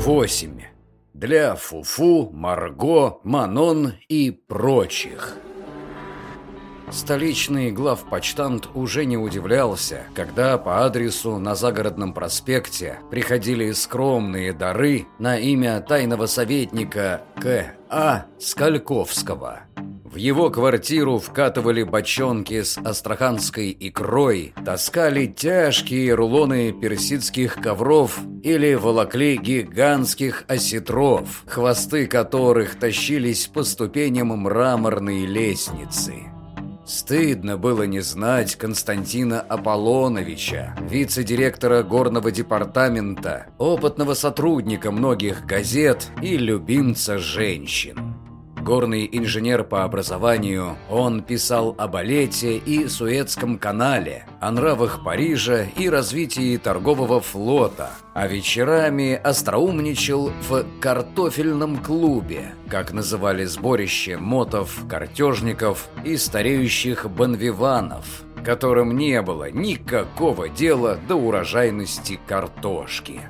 8. Для Фуфу, Марго, Манон и прочих. Столичный главпочтант уже не удивлялся, когда по адресу на загородном проспекте приходили скромные дары на имя тайного советника К.А. Скальковского. В его квартиру вкатывали бочонки с астраханской икрой, таскали тяжкие рулоны персидских ковров или волокли гигантских осетров, хвосты которых тащились по ступеням мраморной лестницы. Стыдно было не знать Константина Аполлоновича, вице-директора горного департамента, опытного сотрудника многих газет и любимца женщин. Горный инженер по образованию, он писал о балете и Суэцком канале, о нравах Парижа и развитии торгового флота, а вечерами остроумничал в «картофельном клубе», как называли сборище мотов, картежников и стареющих банвиванов, которым не было никакого дела до урожайности картошки.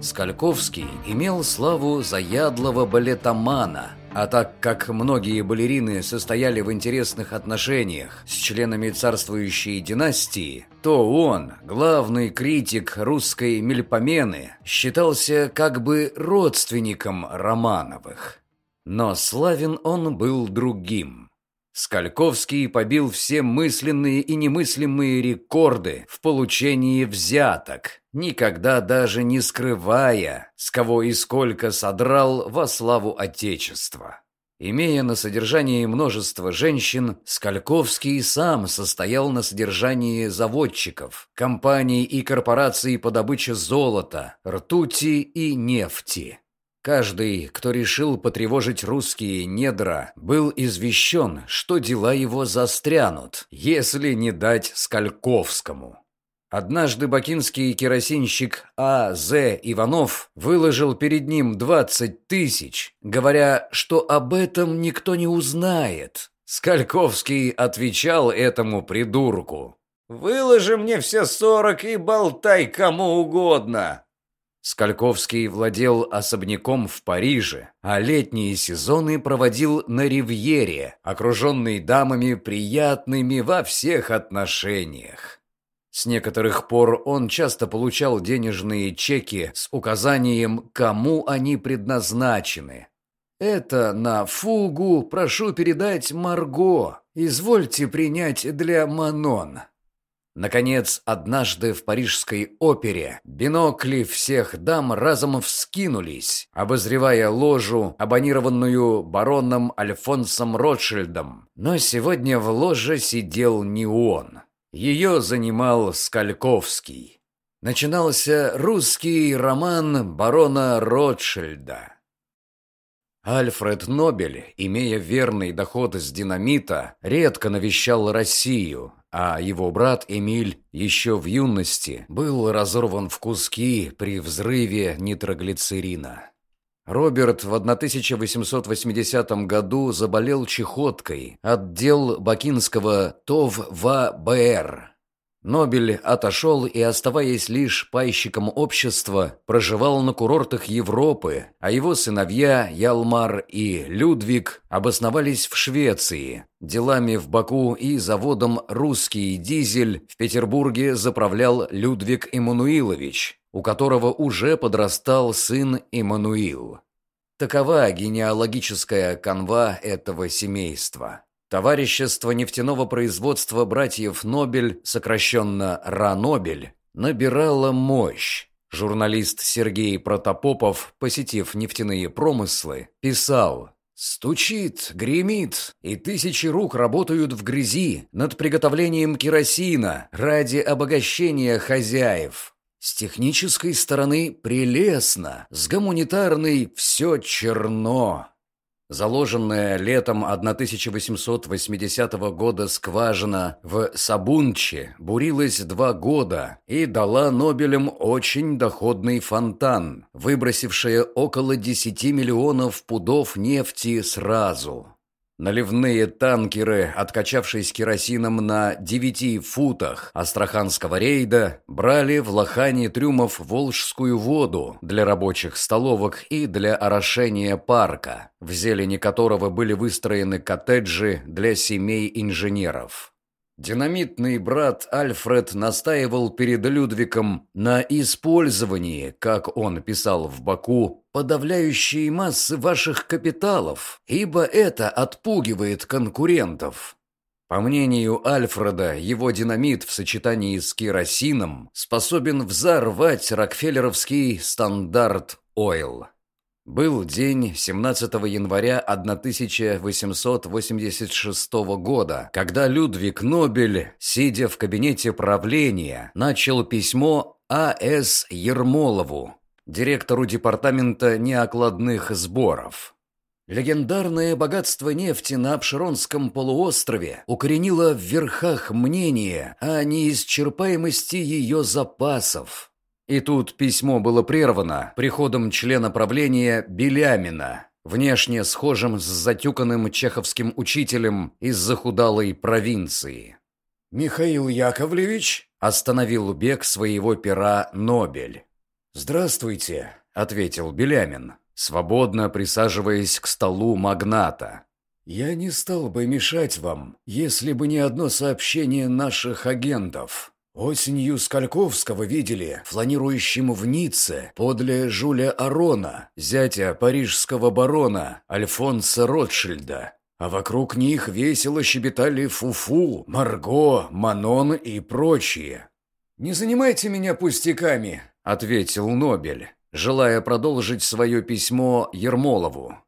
Скальковский имел славу заядлого балетомана – а так как многие балерины состояли в интересных отношениях с членами царствующей династии, то он, главный критик русской мельпомены, считался как бы родственником Романовых. Но славен он был другим. Скальковский побил все мысленные и немыслимые рекорды в получении взяток, никогда даже не скрывая, с кого и сколько содрал во славу Отечества. Имея на содержании множество женщин, Скальковский сам состоял на содержании заводчиков, компаний и корпораций по добыче золота, ртути и нефти. Каждый, кто решил потревожить русские недра, был извещен, что дела его застрянут, если не дать Скальковскому. Однажды бакинский керосинщик А. З. Иванов выложил перед ним 20 тысяч, говоря, что об этом никто не узнает. Скальковский отвечал этому придурку. «Выложи мне все сорок и болтай кому угодно, Скальковский владел особняком в Париже, а летние сезоны проводил на Ривьере, окруженный дамами приятными во всех отношениях. С некоторых пор он часто получал денежные чеки с указанием, кому они предназначены. «Это на фугу прошу передать Марго. Извольте принять для Манон». Наконец, однажды в парижской опере бинокли всех дам разом вскинулись, обозревая ложу, абонированную бароном Альфонсом Ротшильдом. Но сегодня в ложе сидел не он. Ее занимал Скальковский. Начинался русский роман барона Ротшильда. Альфред Нобель, имея верный доход с динамита, редко навещал Россию, а его брат Эмиль еще в юности был разорван в куски при взрыве нитроглицерина. Роберт в 1880 году заболел чехоткой, отдел бакинского ТОВ-ВА-БР. Нобель отошел и, оставаясь лишь пайщиком общества, проживал на курортах Европы, а его сыновья Ялмар и Людвиг обосновались в Швеции. Делами в Баку и заводом «Русский дизель» в Петербурге заправлял Людвиг Эммануилович, у которого уже подрастал сын Эммануил. Такова генеалогическая канва этого семейства. Товарищество нефтяного производства братьев Нобель, сокращенно РАНОБель, набирало мощь. Журналист Сергей Протопопов, посетив нефтяные промыслы, писал «Стучит, гремит, и тысячи рук работают в грязи над приготовлением керосина ради обогащения хозяев. С технической стороны прелестно, с гуманитарной все черно». Заложенная летом 1880 года скважина в Сабунче бурилась два года и дала Нобелям очень доходный фонтан, выбросившая около 10 миллионов пудов нефти сразу. Наливные танкеры, откачавшись керосином на 9 футах астраханского рейда, брали в лохане трюмов волжскую воду для рабочих столовок и для орошения парка, в зелени которого были выстроены коттеджи для семей инженеров. Динамитный брат Альфред настаивал перед Людвигом на использовании, как он писал в Баку, подавляющей массы ваших капиталов, ибо это отпугивает конкурентов. По мнению Альфреда, его динамит в сочетании с керосином способен взорвать рокфеллеровский стандарт Ойл. Был день 17 января 1886 года, когда Людвиг Нобель, сидя в кабинете правления, начал письмо А.С. Ермолову, директору департамента неокладных сборов. Легендарное богатство нефти на Обширонском полуострове укоренило в верхах мнение о неисчерпаемости ее запасов. И тут письмо было прервано приходом члена правления Белямина, внешне схожим с затюканным чеховским учителем из захудалой провинции. «Михаил Яковлевич?» – остановил бег своего пера Нобель. «Здравствуйте», – ответил Белямин, свободно присаживаясь к столу магната. «Я не стал бы мешать вам, если бы не одно сообщение наших агентов». Осенью Скальковского видели, фланирующим в Ницце, подле Жуля Арона, зятя парижского барона Альфонса Ротшильда. А вокруг них весело щебетали Фуфу, Марго, Манон и прочие. «Не занимайте меня пустяками», — ответил Нобель, желая продолжить свое письмо Ермолову.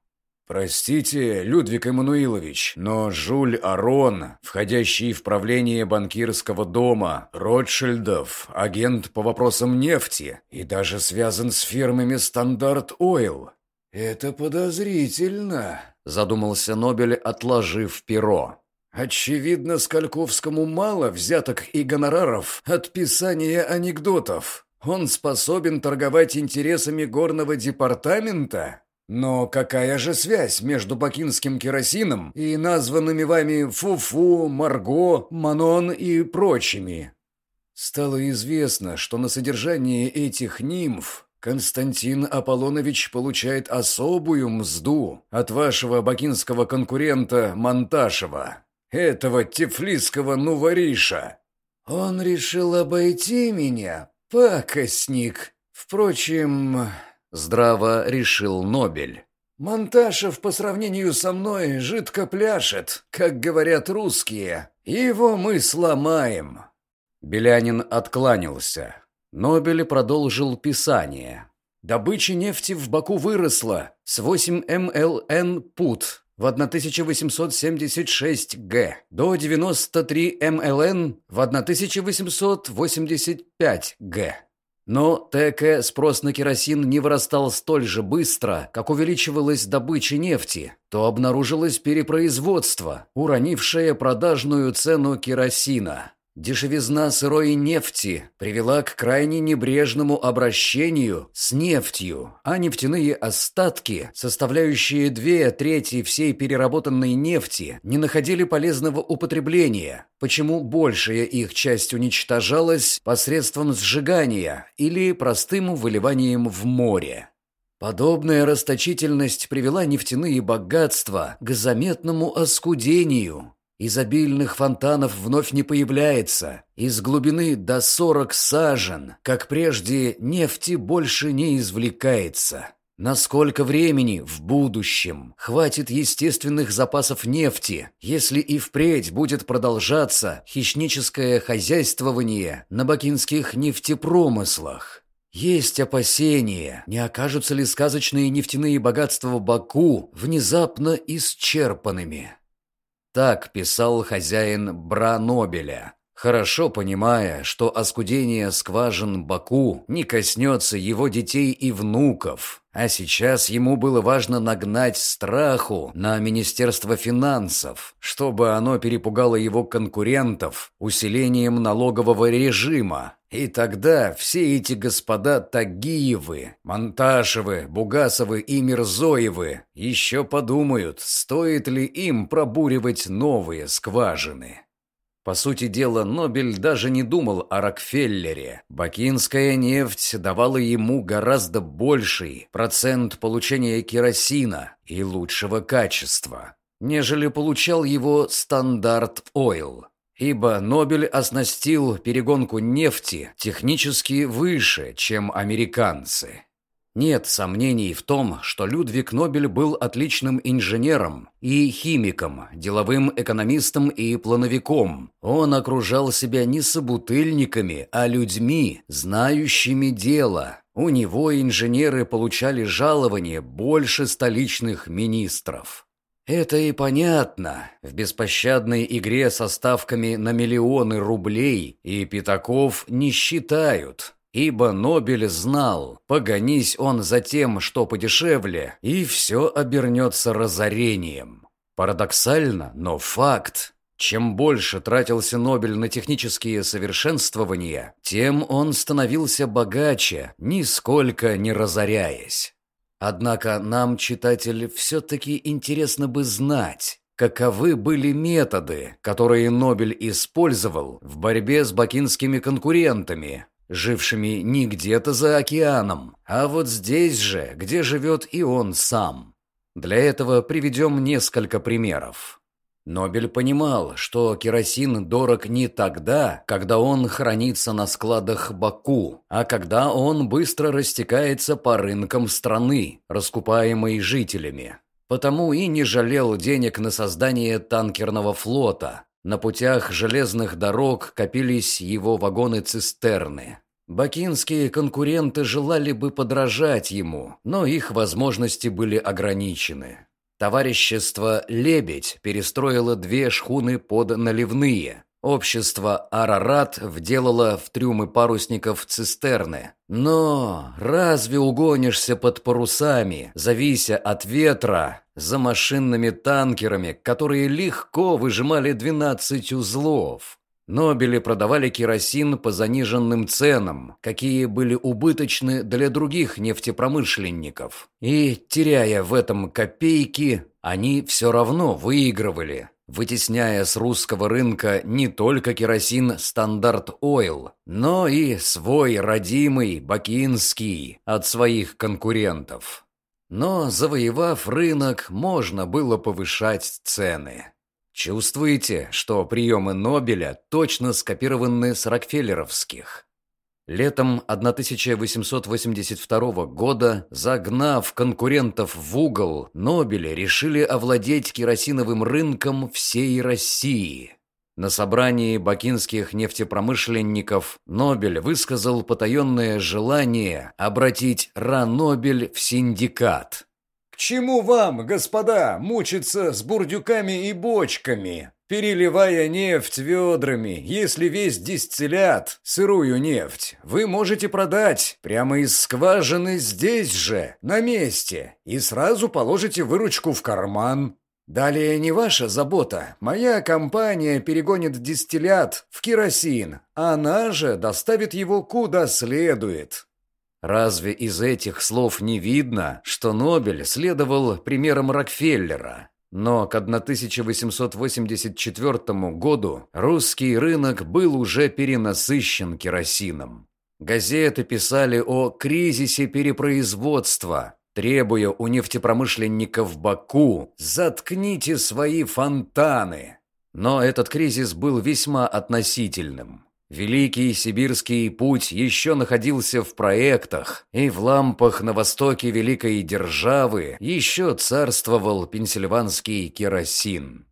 «Простите, Людвиг Эммануилович, но Жуль Арон, входящий в правление банкирского дома, Ротшильдов, агент по вопросам нефти и даже связан с фирмами Стандарт Ойл». «Это подозрительно», – задумался Нобель, отложив перо. «Очевидно, Скальковскому мало взяток и гонораров от писания анекдотов. Он способен торговать интересами горного департамента?» Но какая же связь между бакинским керосином и названными вами Фуфу, Марго, Манон и прочими? Стало известно, что на содержание этих нимф Константин Аполлонович получает особую мзду от вашего бакинского конкурента Монташева, этого тефлисского нувариша. Он решил обойти меня, пакостник. Впрочем, Здраво решил Нобель. «Монташев по сравнению со мной жидко пляшет, как говорят русские. Его мы сломаем». Белянин откланялся. Нобель продолжил писание. Добыча нефти в Баку выросла с 8 МЛН пут в 1876 Г до 93 МЛН в 1885 Г. Но ТК спрос на керосин не вырастал столь же быстро, как увеличивалась добыча нефти, то обнаружилось перепроизводство, уронившее продажную цену керосина. Дешевизна сырой нефти привела к крайне небрежному обращению с нефтью, а нефтяные остатки, составляющие две трети всей переработанной нефти, не находили полезного употребления, почему большая их часть уничтожалась посредством сжигания или простым выливанием в море. Подобная расточительность привела нефтяные богатства к заметному оскудению, Изобильных фонтанов вновь не появляется. Из глубины до сорок сажен, как прежде, нефти больше не извлекается. Насколько времени в будущем хватит естественных запасов нефти, если и впредь будет продолжаться хищническое хозяйствование на бакинских нефтепромыслах? Есть опасения, не окажутся ли сказочные нефтяные богатства Баку внезапно исчерпанными. Так писал хозяин Бранобеля, хорошо понимая, что оскудение скважин Баку не коснется его детей и внуков, а сейчас ему было важно нагнать страху на Министерство финансов, чтобы оно перепугало его конкурентов усилением налогового режима, И тогда все эти господа Тагиевы, Монташевы, Бугасовы и Мирзоевы еще подумают, стоит ли им пробуривать новые скважины. По сути дела, Нобель даже не думал о Рокфеллере. Бакинская нефть давала ему гораздо больший процент получения керосина и лучшего качества, нежели получал его стандарт Ойл ибо Нобель оснастил перегонку нефти технически выше, чем американцы. Нет сомнений в том, что Людвиг Нобель был отличным инженером и химиком, деловым экономистом и плановиком. Он окружал себя не собутыльниками, а людьми, знающими дело. У него инженеры получали жалование больше столичных министров. Это и понятно. В беспощадной игре со ставками на миллионы рублей и пятаков не считают. Ибо Нобель знал, погонись он за тем, что подешевле, и все обернется разорением. Парадоксально, но факт. Чем больше тратился Нобель на технические совершенствования, тем он становился богаче, нисколько не разоряясь. Однако нам, читатель, все-таки интересно бы знать, каковы были методы, которые Нобель использовал в борьбе с бакинскими конкурентами, жившими не где-то за океаном, а вот здесь же, где живет и он сам. Для этого приведем несколько примеров. Нобель понимал, что керосин дорог не тогда, когда он хранится на складах Баку, а когда он быстро растекается по рынкам страны, раскупаемой жителями. Потому и не жалел денег на создание танкерного флота. На путях железных дорог копились его вагоны-цистерны. Бакинские конкуренты желали бы подражать ему, но их возможности были ограничены. Товарищество «Лебедь» перестроило две шхуны под наливные. Общество «Арарат» вделало в трюмы парусников цистерны. Но разве угонишься под парусами, завися от ветра, за машинными танкерами, которые легко выжимали 12 узлов? Нобели продавали керосин по заниженным ценам, какие были убыточны для других нефтепромышленников. И, теряя в этом копейки, они все равно выигрывали, вытесняя с русского рынка не только керосин «Стандарт Ойл», но и свой родимый бакинский от своих конкурентов. Но, завоевав рынок, можно было повышать цены. Чувствуете, что приемы Нобеля точно скопированы с Рокфеллеровских? Летом 1882 года, загнав конкурентов в угол, Нобели решили овладеть керосиновым рынком всей России. На собрании бакинских нефтепромышленников Нобель высказал потаенное желание обратить Ранобель в синдикат. Чему вам, господа, мучиться с бурдюками и бочками, переливая нефть ведрами, если весь дистиллят, сырую нефть, вы можете продать прямо из скважины здесь же, на месте, и сразу положите выручку в карман. Далее не ваша забота. Моя компания перегонит дистиллят в керосин, она же доставит его куда следует. Разве из этих слов не видно, что Нобель следовал примерам Рокфеллера? Но к 1884 году русский рынок был уже перенасыщен керосином. Газеты писали о кризисе перепроизводства, требуя у нефтепромышленников Баку «заткните свои фонтаны». Но этот кризис был весьма относительным. Великий сибирский путь еще находился в проектах, и в лампах на востоке Великой Державы еще царствовал пенсильванский керосин.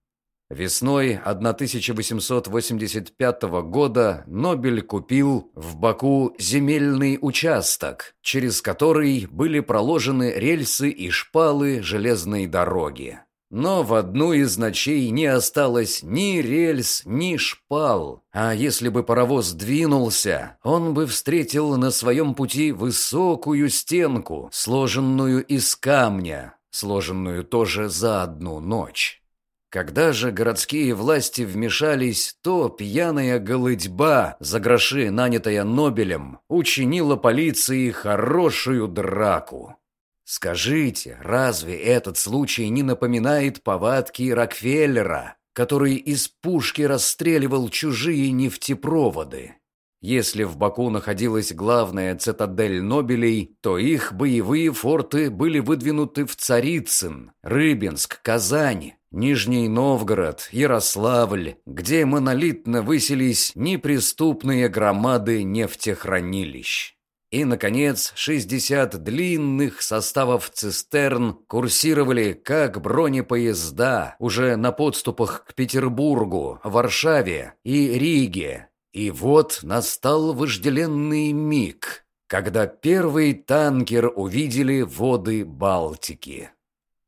Весной 1885 года Нобель купил в Баку земельный участок, через который были проложены рельсы и шпалы железной дороги. Но в одну из ночей не осталось ни рельс, ни шпал. А если бы паровоз двинулся, он бы встретил на своем пути высокую стенку, сложенную из камня, сложенную тоже за одну ночь. Когда же городские власти вмешались, то пьяная голыдьба, за гроши нанятая Нобелем, учинила полиции хорошую драку. Скажите, разве этот случай не напоминает повадки Рокфеллера, который из пушки расстреливал чужие нефтепроводы? Если в Баку находилась главная цитадель Нобелей, то их боевые форты были выдвинуты в Царицын, Рыбинск, Казань, Нижний Новгород, Ярославль, где монолитно высились неприступные громады нефтехранилищ. И, наконец, 60 длинных составов цистерн курсировали как бронепоезда уже на подступах к Петербургу, Варшаве и Риге. И вот настал вожделенный миг, когда первый танкер увидели воды Балтики.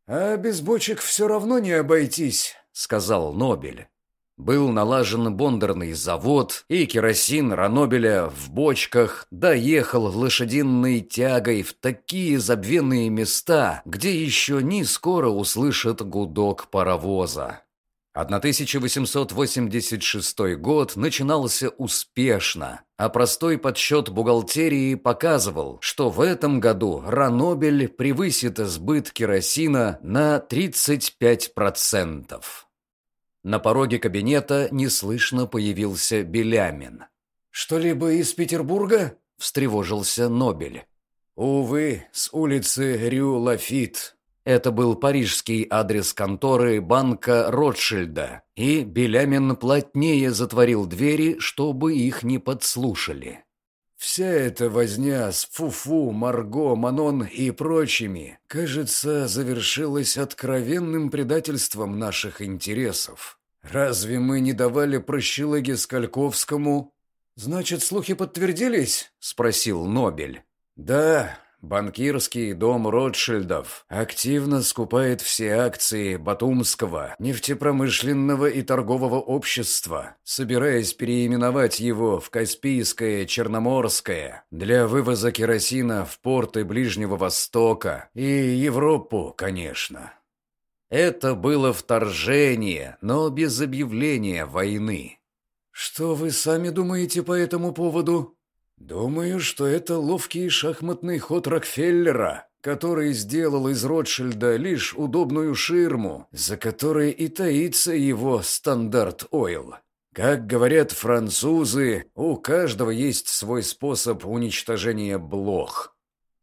«А без бочек все равно не обойтись», — сказал Нобель. Был налажен бондарный завод, и керосин Ранобеля в бочках доехал лошадиной тягой в такие забвенные места, где еще не скоро услышат гудок паровоза. 1886 год начинался успешно, а простой подсчет бухгалтерии показывал, что в этом году Ранобель превысит сбыт керосина на 35%. На пороге кабинета неслышно появился Белямин. «Что-либо из Петербурга?» – встревожился Нобель. «Увы, с улицы Рю-Лафит», это был парижский адрес конторы банка Ротшильда, и Белямин плотнее затворил двери, чтобы их не подслушали. Вся эта возня с Фуфу, Марго, Манон и прочими, кажется, завершилась откровенным предательством наших интересов. Разве мы не давали прощелыги Скальковскому? «Значит, слухи подтвердились?» – спросил Нобель. «Да, Банкирский дом Ротшильдов активно скупает все акции Батумского нефтепромышленного и торгового общества, собираясь переименовать его в Каспийское Черноморское для вывоза керосина в порты Ближнего Востока и Европу, конечно. Это было вторжение, но без объявления войны. «Что вы сами думаете по этому поводу?» Думаю, что это ловкий шахматный ход Рокфеллера, который сделал из Ротшильда лишь удобную ширму, за которой и таится его стандарт ойл. Как говорят французы, у каждого есть свой способ уничтожения блох.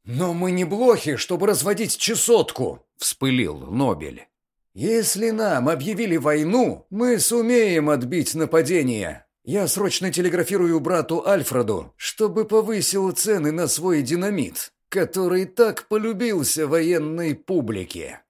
«Но мы не блохи, чтобы разводить чесотку!» – вспылил Нобель. «Если нам объявили войну, мы сумеем отбить нападение, я срочно телеграфирую брату Альфреду, чтобы повысил цены на свой динамит, который так полюбился военной публике.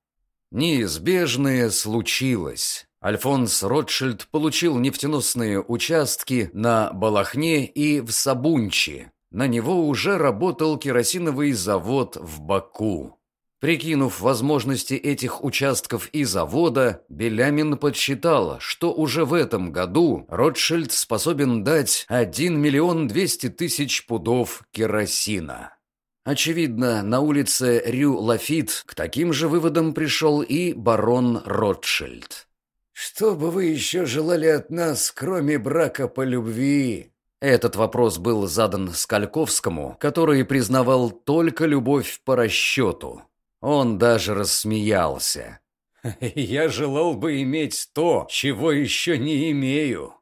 Неизбежное случилось. Альфонс Ротшильд получил нефтеносные участки на Балахне и в Сабунчи. На него уже работал керосиновый завод в Баку. Прикинув возможности этих участков и завода, Белямин подсчитал, что уже в этом году Ротшильд способен дать 1 миллион 200 тысяч пудов керосина. Очевидно, на улице Рю-Лафит к таким же выводам пришел и барон Ротшильд. «Что бы вы еще желали от нас, кроме брака по любви?» Этот вопрос был задан Скальковскому, который признавал только любовь по расчету. Он даже рассмеялся. «Я желал бы иметь то, чего еще не имею».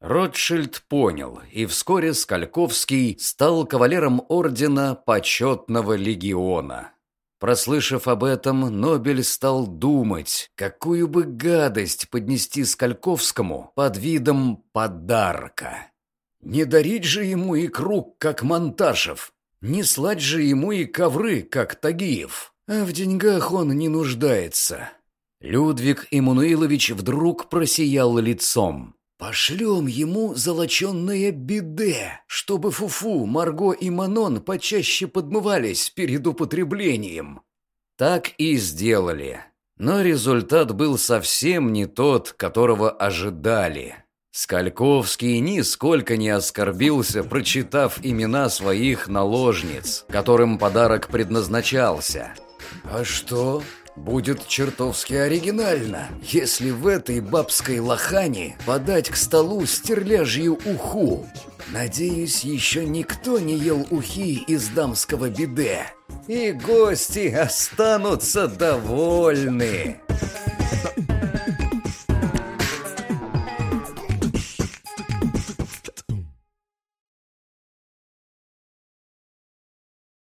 Ротшильд понял, и вскоре Скальковский стал кавалером ордена Почетного легиона. Прослышав об этом, Нобель стал думать, какую бы гадость поднести Скальковскому под видом подарка. Не дарить же ему икру, как Монташев, не слать же ему и ковры, как Тагиев а в деньгах он не нуждается. Людвиг Иммануилович вдруг просиял лицом. «Пошлем ему золоченное биде, чтобы Фуфу, Марго и Манон почаще подмывались перед употреблением». Так и сделали. Но результат был совсем не тот, которого ожидали. Скальковский нисколько не оскорбился, прочитав имена своих наложниц, которым подарок предназначался – «А что?» Будет чертовски оригинально, если в этой бабской лохане подать к столу стерляжью уху. Надеюсь, еще никто не ел ухи из дамского биде. И гости останутся довольны.